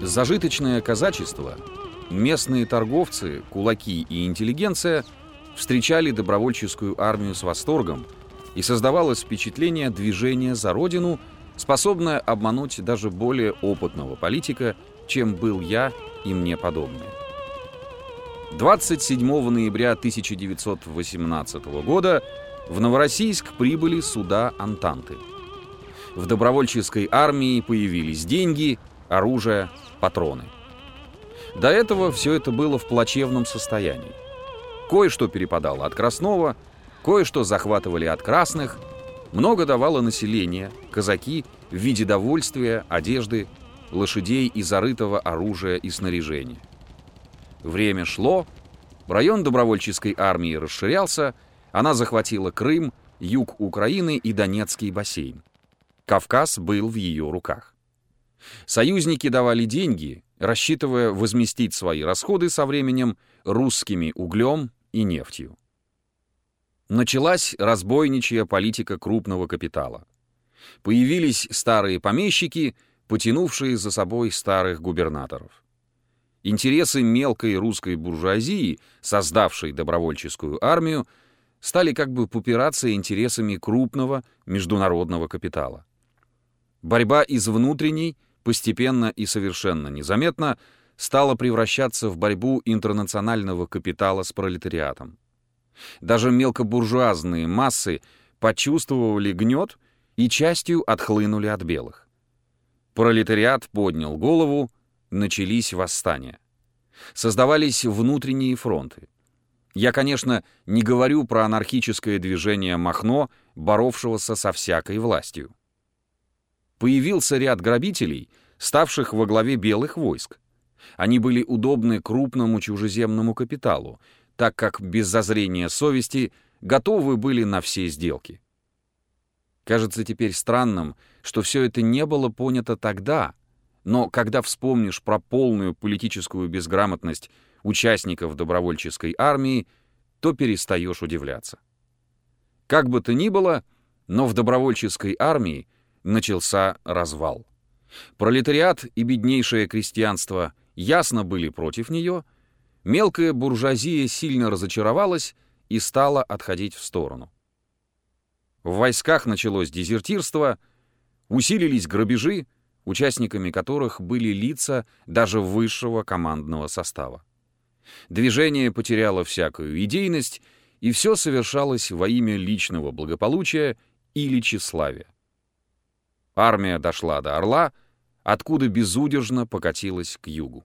Зажиточное казачество, местные торговцы, кулаки и интеллигенция встречали добровольческую армию с восторгом, и создавалось впечатление движения за родину, способное обмануть даже более опытного политика, чем был я и мне подобные. 27 ноября 1918 года в Новороссийск прибыли суда Антанты. В добровольческой армии появились деньги, оружие, патроны. До этого все это было в плачевном состоянии. Кое-что перепадало от Краснова, кое-что захватывали от красных, много давало население, казаки в виде довольствия, одежды, лошадей и зарытого оружия и снаряжения. Время шло, район добровольческой армии расширялся, она захватила Крым, юг Украины и Донецкий бассейн. Кавказ был в ее руках. Союзники давали деньги, рассчитывая возместить свои расходы со временем русскими углем и нефтью. Началась разбойничья политика крупного капитала. Появились старые помещики, потянувшие за собой старых губернаторов. Интересы мелкой русской буржуазии, создавшей добровольческую армию, стали как бы попираться интересами крупного международного капитала. Борьба из внутренней, постепенно и совершенно незаметно, стала превращаться в борьбу интернационального капитала с пролетариатом. Даже мелкобуржуазные массы почувствовали гнет и частью отхлынули от белых. Пролетариат поднял голову, начались восстания. Создавались внутренние фронты. Я, конечно, не говорю про анархическое движение Махно, боровшегося со всякой властью. Появился ряд грабителей, ставших во главе белых войск. Они были удобны крупному чужеземному капиталу, так как без зазрения совести готовы были на все сделки. Кажется теперь странным, что все это не было понято тогда, но когда вспомнишь про полную политическую безграмотность участников добровольческой армии, то перестаешь удивляться. Как бы то ни было, но в добровольческой армии начался развал. Пролетариат и беднейшее крестьянство ясно были против нее, мелкая буржуазия сильно разочаровалась и стала отходить в сторону. В войсках началось дезертирство, усилились грабежи, участниками которых были лица даже высшего командного состава. Движение потеряло всякую идейность, и все совершалось во имя личного благополучия или тщеславия. Армия дошла до Орла, откуда безудержно покатилась к югу.